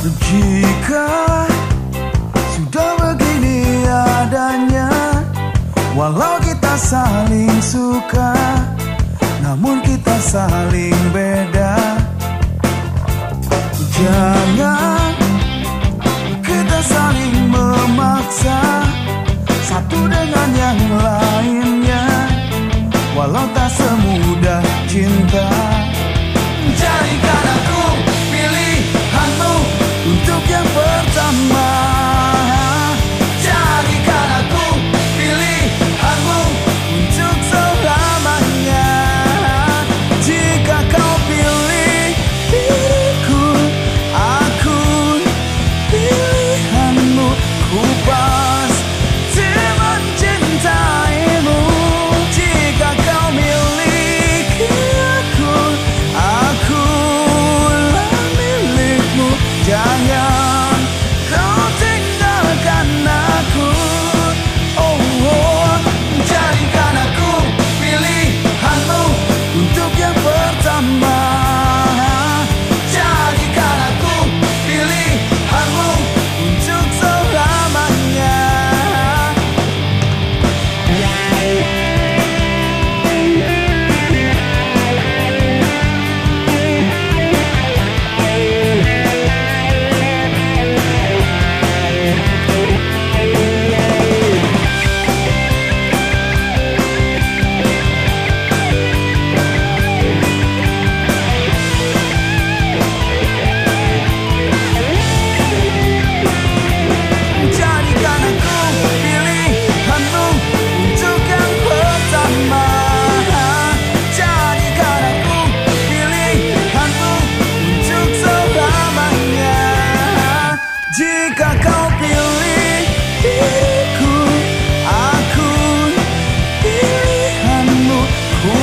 Jika sudah begini adanya Walau kita saling suka Namun kita saling beda. Jangan kita saling memaksa Satu dengan yang lain Jika kau pilih diriku Aku pilihanmu. Ku